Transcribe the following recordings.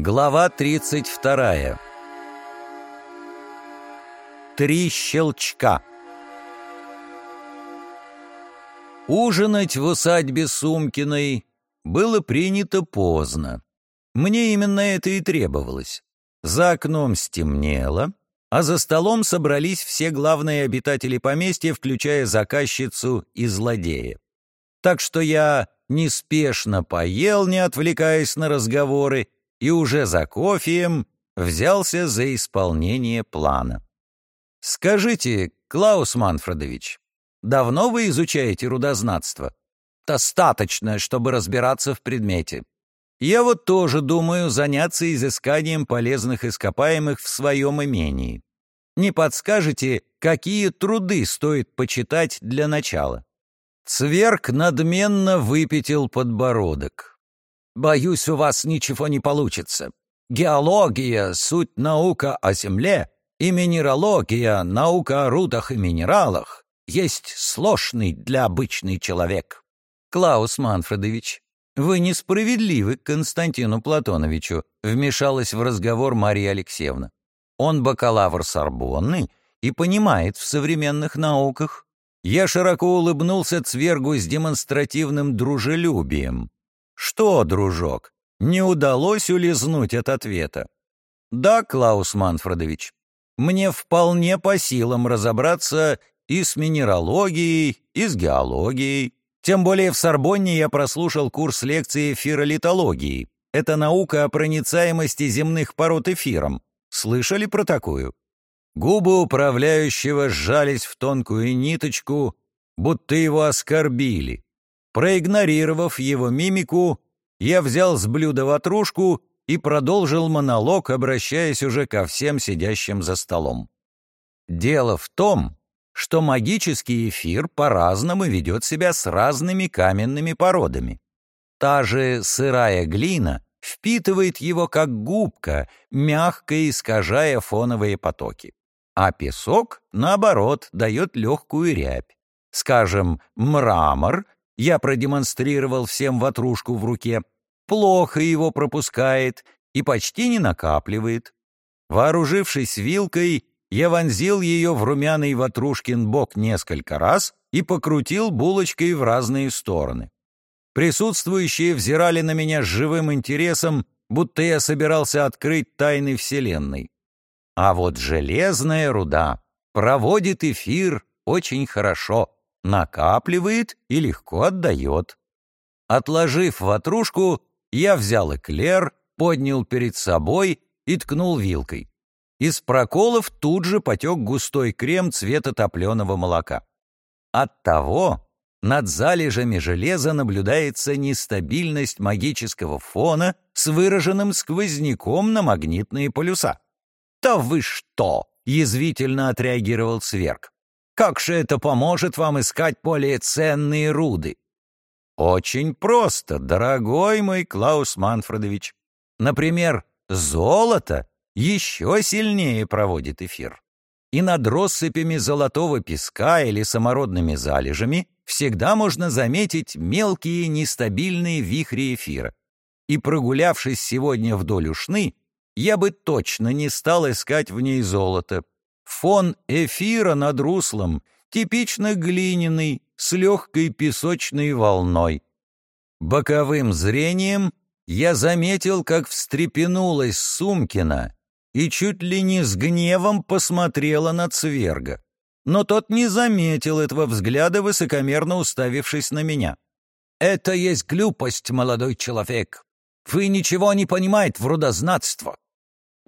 Глава 32. Три щелчка. Ужинать в усадьбе Сумкиной было принято поздно. Мне именно это и требовалось. За окном стемнело, а за столом собрались все главные обитатели поместья, включая заказчицу и злодея. Так что я неспешно поел, не отвлекаясь на разговоры, и уже за кофеем взялся за исполнение плана. «Скажите, Клаус Манфредович, давно вы изучаете рудознатство?» «Достаточно, чтобы разбираться в предмете. Я вот тоже думаю заняться изысканием полезных ископаемых в своем имении. Не подскажете, какие труды стоит почитать для начала?» Цверк надменно выпятил подбородок. «Боюсь, у вас ничего не получится. Геология — суть наука о Земле, и минералогия — наука о рудах и минералах, есть сложный для обычный человек». «Клаус Манфредович, вы несправедливы к Константину Платоновичу», вмешалась в разговор Мария Алексеевна. «Он бакалавр Сорбонны и понимает в современных науках». Я широко улыбнулся Цвергу с демонстративным дружелюбием. «Что, дружок, не удалось улизнуть от ответа?» «Да, Клаус Манфредович, мне вполне по силам разобраться и с минералогией, и с геологией. Тем более в Сорбонне я прослушал курс лекции фиролитологии. Это наука о проницаемости земных пород эфиром. Слышали про такую? Губы управляющего сжались в тонкую ниточку, будто его оскорбили. Проигнорировав его мимику, я взял с блюда ватрушку и продолжил монолог, обращаясь уже ко всем сидящим за столом. Дело в том, что магический эфир по-разному ведет себя с разными каменными породами. Та же сырая глина впитывает его как губка, мягко искажая фоновые потоки а песок, наоборот, дает легкую рябь. Скажем, мрамор, я продемонстрировал всем ватрушку в руке, плохо его пропускает и почти не накапливает. Вооружившись вилкой, я вонзил ее в румяный ватрушкин бок несколько раз и покрутил булочкой в разные стороны. Присутствующие взирали на меня с живым интересом, будто я собирался открыть тайны Вселенной. А вот железная руда проводит эфир очень хорошо, накапливает и легко отдает. Отложив ватрушку, я взял эклер, поднял перед собой и ткнул вилкой. Из проколов тут же потек густой крем цвета топленого молока. Оттого над залежами железа наблюдается нестабильность магического фона с выраженным сквозняком на магнитные полюса. «Да вы что!» — язвительно отреагировал Сверг. «Как же это поможет вам искать более ценные руды?» «Очень просто, дорогой мой Клаус Манфредович. Например, золото еще сильнее проводит эфир. И над россыпями золотого песка или самородными залежами всегда можно заметить мелкие нестабильные вихри эфира. И прогулявшись сегодня вдоль ушны, я бы точно не стал искать в ней золото. Фон эфира над руслом типично глиняный, с легкой песочной волной. Боковым зрением я заметил, как встрепенулась Сумкина и чуть ли не с гневом посмотрела на Цверга. Но тот не заметил этого взгляда, высокомерно уставившись на меня. «Это есть глупость, молодой человек. Вы ничего не понимаете в рудознатство.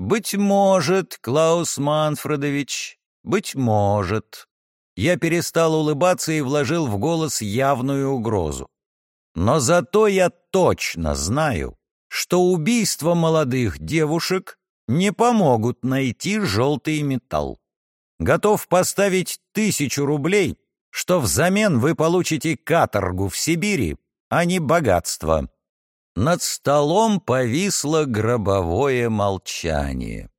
«Быть может, Клаус Манфредович, быть может». Я перестал улыбаться и вложил в голос явную угрозу. Но зато я точно знаю, что убийства молодых девушек не помогут найти желтый металл. Готов поставить тысячу рублей, что взамен вы получите каторгу в Сибири, а не богатство. Над столом повисло гробовое молчание.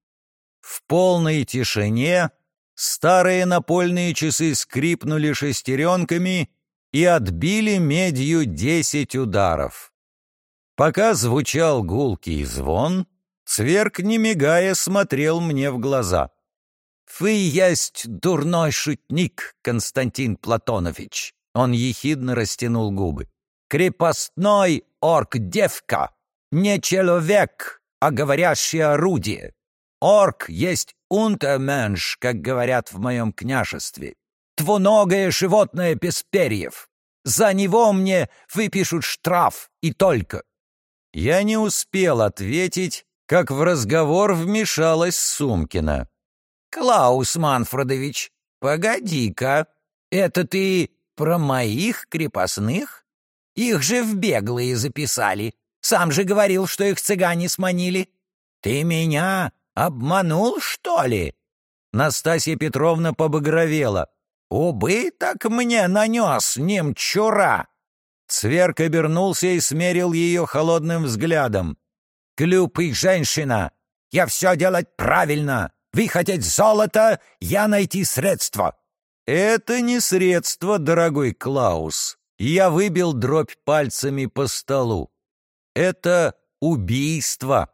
В полной тишине старые напольные часы скрипнули шестеренками и отбили медью десять ударов. Пока звучал гулкий звон, Цверк, не мигая, смотрел мне в глаза. «Вы есть дурной шутник, Константин Платонович!» Он ехидно растянул губы. «Крепостной орк-девка! Не человек, а говорящее орудие! Орк есть унтерменш, как говорят в моем княжестве. Двуногое животное без перьев. За него мне выпишут штраф и только». Я не успел ответить, как в разговор вмешалась Сумкина. «Клаус Манфредович, погоди-ка, это ты про моих крепостных? Их же в беглые записали. Сам же говорил, что их цыгане сманили. Ты меня обманул, что ли?» Настасья Петровна побагровела. «Убыток мне нанес, немчура!» Сверк обернулся и смерил ее холодным взглядом. «Глупый женщина! Я все делать правильно! Вы хотеть золото, я найти средства!» «Это не средство, дорогой Клаус!» Я выбил дробь пальцами по столу. «Это убийство,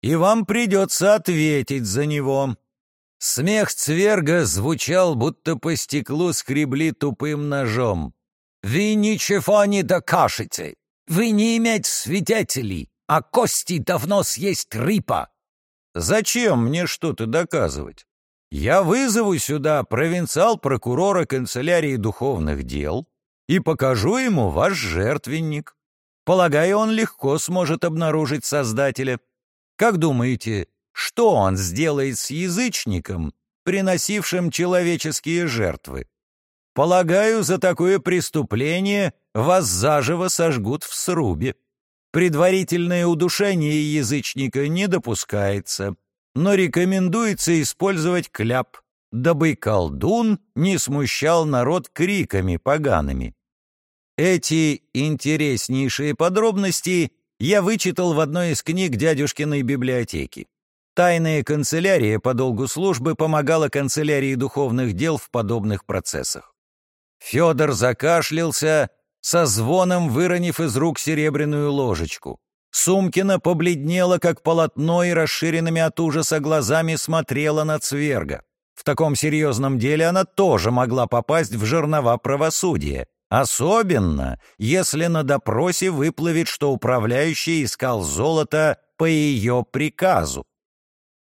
и вам придется ответить за него!» Смех Цверга звучал, будто по стеклу скребли тупым ножом. «Вы ничего не докажете! Вы не иметь свидетелей, а кости давно съесть рыба!» «Зачем мне что-то доказывать? Я вызову сюда провинциал-прокурора канцелярии духовных дел и покажу ему ваш жертвенник. Полагаю, он легко сможет обнаружить Создателя. Как думаете, что он сделает с язычником, приносившим человеческие жертвы?» Полагаю, за такое преступление вас заживо сожгут в срубе. Предварительное удушение язычника не допускается, но рекомендуется использовать кляп, дабы колдун не смущал народ криками погаными. Эти интереснейшие подробности я вычитал в одной из книг дядюшкиной библиотеки. Тайная канцелярия по долгу службы помогала канцелярии духовных дел в подобных процессах. Федор закашлялся, со звоном выронив из рук серебряную ложечку. Сумкина побледнела, как полотно, и расширенными от ужаса глазами смотрела на Цверга. В таком серьезном деле она тоже могла попасть в жернова правосудия. Особенно, если на допросе выплывет, что управляющий искал золото по ее приказу.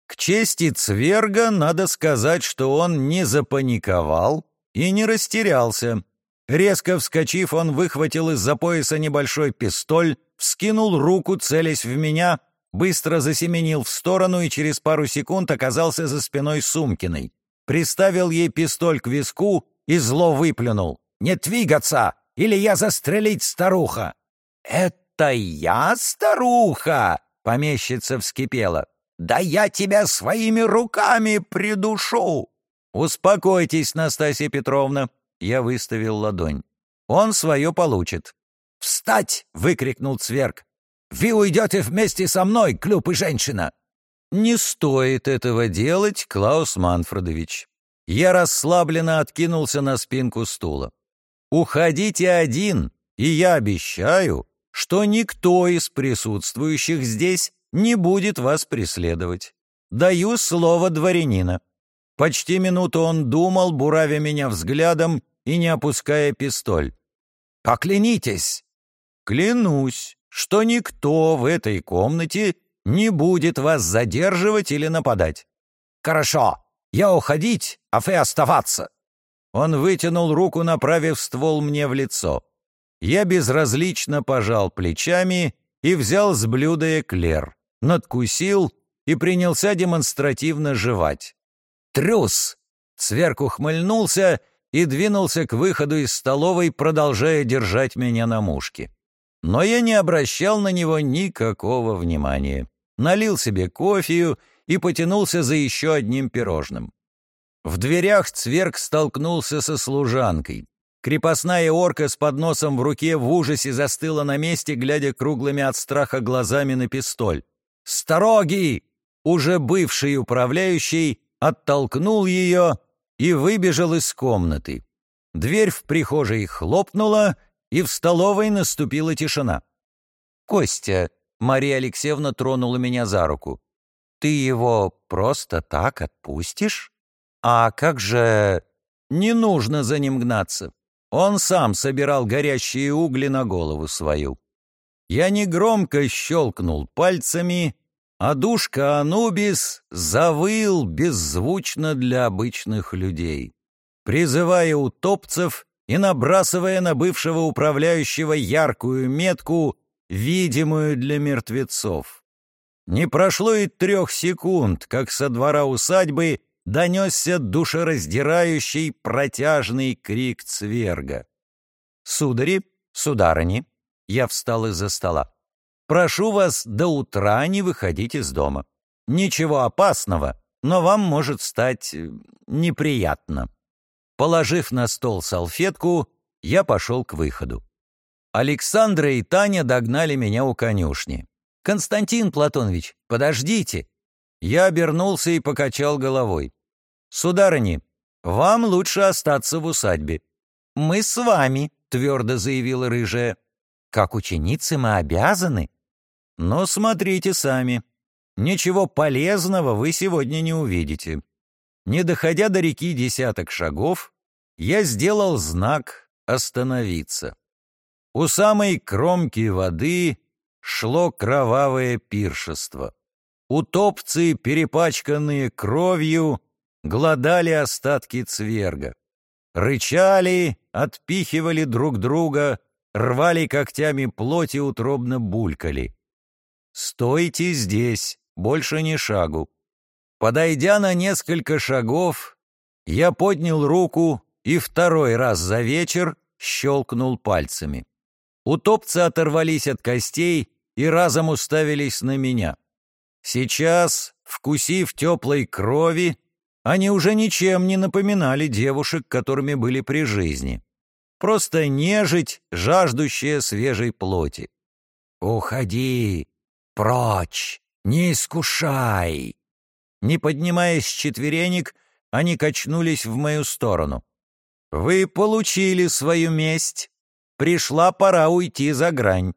К чести Цверга надо сказать, что он не запаниковал, и не растерялся. Резко вскочив, он выхватил из-за пояса небольшой пистоль, вскинул руку, целясь в меня, быстро засеменил в сторону и через пару секунд оказался за спиной Сумкиной. Приставил ей пистоль к виску и зло выплюнул. «Не двигаться, или я застрелить старуха!» «Это я, старуха?» — помещица вскипела. «Да я тебя своими руками придушу!» «Успокойтесь, Настасья Петровна!» Я выставил ладонь. «Он свое получит». «Встать!» — выкрикнул Цверк. «Вы уйдете вместе со мной, клюп и женщина!» «Не стоит этого делать, Клаус Манфредович». Я расслабленно откинулся на спинку стула. «Уходите один, и я обещаю, что никто из присутствующих здесь не будет вас преследовать. Даю слово дворянина». Почти минуту он думал, буравя меня взглядом и не опуская пистоль. «Поклянитесь!» «Клянусь, что никто в этой комнате не будет вас задерживать или нападать». «Хорошо, я уходить, а вы оставаться». Он вытянул руку, направив ствол мне в лицо. Я безразлично пожал плечами и взял с блюда эклер, надкусил и принялся демонстративно жевать. Трус!» Цверк ухмыльнулся и двинулся к выходу из столовой, продолжая держать меня на мушке. Но я не обращал на него никакого внимания. Налил себе кофею и потянулся за еще одним пирожным. В дверях Цверк столкнулся со служанкой. Крепостная орка с подносом в руке в ужасе застыла на месте, глядя круглыми от страха глазами на пистоль. «Стороги!» Уже бывший управляющий оттолкнул ее и выбежал из комнаты. Дверь в прихожей хлопнула, и в столовой наступила тишина. «Костя», — Мария Алексеевна тронула меня за руку, ты его просто так отпустишь? А как же...» «Не нужно за ним гнаться. Он сам собирал горящие угли на голову свою. Я негромко щелкнул пальцами, а душка Анубис завыл беззвучно для обычных людей, призывая утопцев и набрасывая на бывшего управляющего яркую метку, видимую для мертвецов. Не прошло и трех секунд, как со двора усадьбы донесся душераздирающий протяжный крик цверга. «Судари, сударыни!» Я встал из-за стола. «Прошу вас до утра не выходить из дома. Ничего опасного, но вам может стать э, неприятно». Положив на стол салфетку, я пошел к выходу. Александра и Таня догнали меня у конюшни. «Константин Платонович, подождите!» Я обернулся и покачал головой. «Сударыни, вам лучше остаться в усадьбе». «Мы с вами», — твердо заявила рыжая. «Как ученицы мы обязаны». «Но смотрите сами. Ничего полезного вы сегодня не увидите». Не доходя до реки десяток шагов, я сделал знак «Остановиться». У самой кромки воды шло кровавое пиршество. Утопцы, перепачканные кровью, глодали остатки цверга. Рычали, отпихивали друг друга, рвали когтями плоти, утробно булькали. «Стойте здесь, больше ни шагу». Подойдя на несколько шагов, я поднял руку и второй раз за вечер щелкнул пальцами. Утопцы оторвались от костей и разом уставились на меня. Сейчас, вкусив теплой крови, они уже ничем не напоминали девушек, которыми были при жизни. Просто нежить, жаждущая свежей плоти. «Уходи! Прочь! Не искушай!» Не поднимаясь с четверенек, они качнулись в мою сторону. «Вы получили свою месть. Пришла пора уйти за грань».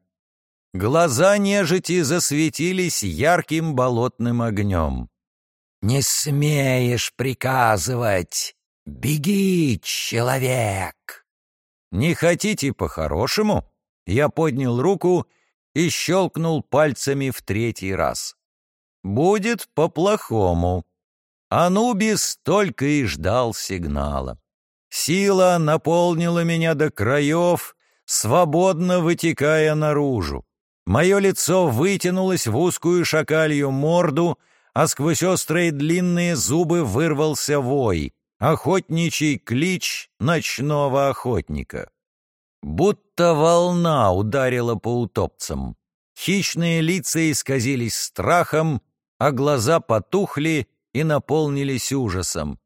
Глаза нежити засветились ярким болотным огнем. «Не смеешь приказывать! Беги, человек!» «Не хотите по-хорошему?» Я поднял руку и щелкнул пальцами в третий раз. «Будет по-плохому». Анубис только и ждал сигнала. Сила наполнила меня до краев, свободно вытекая наружу. Мое лицо вытянулось в узкую шакалью морду — а сквозь острые длинные зубы вырвался вой, охотничий клич ночного охотника. Будто волна ударила по утопцам. Хищные лица исказились страхом, а глаза потухли и наполнились ужасом.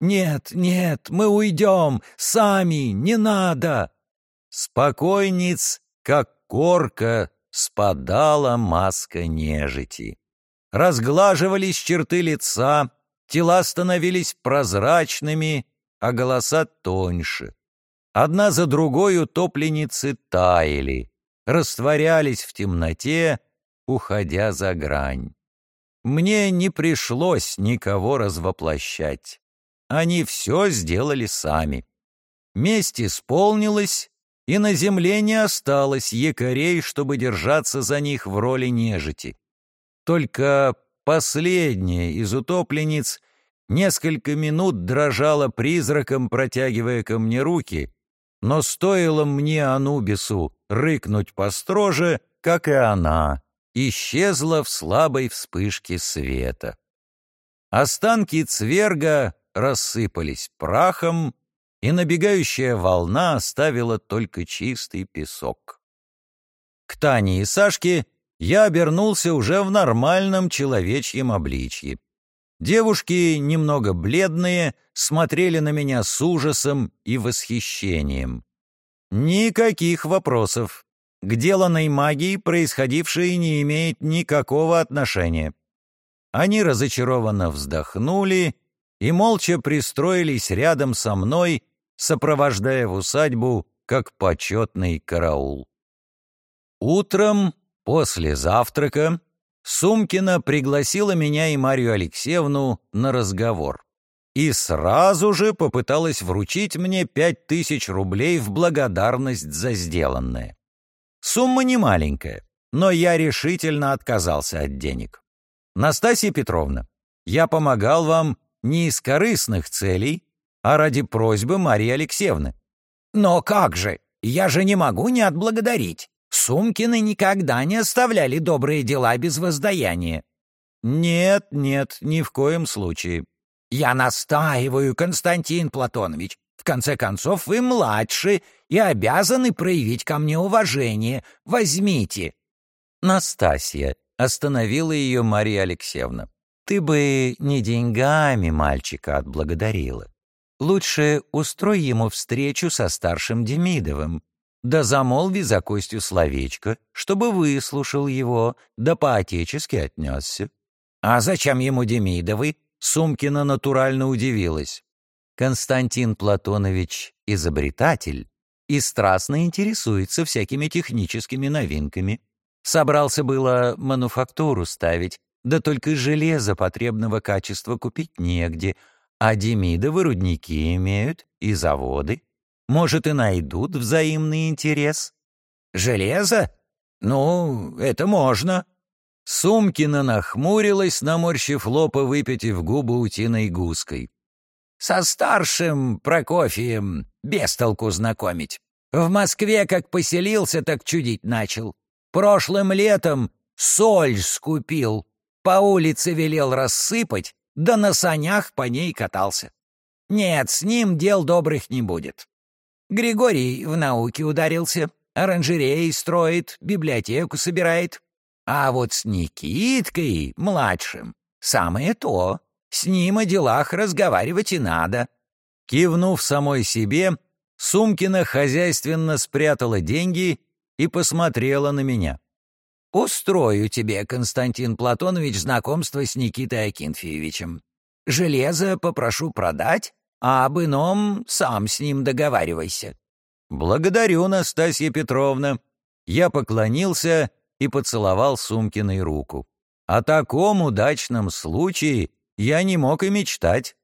«Нет, нет, мы уйдем! Сами! Не надо!» Спокойниц, как корка, спадала маска нежити разглаживались черты лица, тела становились прозрачными, а голоса тоньше. Одна за другой утопленницы таяли, растворялись в темноте, уходя за грань. Мне не пришлось никого развоплощать. Они все сделали сами. Месть исполнилась, и на земле не осталось якорей, чтобы держаться за них в роли нежити. Только последняя из утопленниц несколько минут дрожала призраком, протягивая ко мне руки, но стоило мне Анубису рыкнуть построже, как и она, исчезла в слабой вспышке света. Останки цверга рассыпались прахом, и набегающая волна оставила только чистый песок. К Тане и Сашке я обернулся уже в нормальном человечьем обличье. Девушки, немного бледные, смотрели на меня с ужасом и восхищением. Никаких вопросов. К деланной магии происходившее не имеет никакого отношения. Они разочарованно вздохнули и молча пристроились рядом со мной, сопровождая в усадьбу как почетный караул. Утром После завтрака Сумкина пригласила меня и Марию Алексеевну на разговор. И сразу же попыталась вручить мне пять тысяч рублей в благодарность за сделанное. Сумма не маленькая, но я решительно отказался от денег. Настасья Петровна, я помогал вам не из корыстных целей, а ради просьбы Марии Алексеевны. Но как же? Я же не могу не отблагодарить. Сумкины никогда не оставляли добрые дела без воздаяния. Нет, нет, ни в коем случае. Я настаиваю, Константин Платонович. В конце концов, вы младше и обязаны проявить ко мне уважение. Возьмите. Настасья остановила ее Мария Алексеевна. Ты бы не деньгами мальчика отблагодарила. Лучше устрой ему встречу со старшим Демидовым, да замолви за Костю словечко, чтобы выслушал его, да по-отечески отнесся. А зачем ему Демидовы? Сумкина натурально удивилась. Константин Платонович — изобретатель и страстно интересуется всякими техническими новинками. Собрался было мануфактуру ставить, да только железа потребного качества купить негде, а Демидовы рудники имеют и заводы. Может, и найдут взаимный интерес. Железо? Ну, это можно. Сумкина нахмурилась, наморщив лоб и выпятив губы утиной гуской. Со старшим Прокофием без толку знакомить. В Москве как поселился, так чудить начал. Прошлым летом соль скупил, по улице велел рассыпать, да на санях по ней катался. Нет, с ним дел добрых не будет. Григорий в науке ударился, оранжереи строит, библиотеку собирает. А вот с Никиткой, младшим, самое то. С ним о делах разговаривать и надо. Кивнув самой себе, Сумкина хозяйственно спрятала деньги и посмотрела на меня. Устрою тебе, Константин Платонович, знакомство с Никитой Акинфеевичем. Железо попрошу продать, а об ином сам с ним договаривайся». «Благодарю, Настасья Петровна». Я поклонился и поцеловал Сумкиной руку. О таком удачном случае я не мог и мечтать.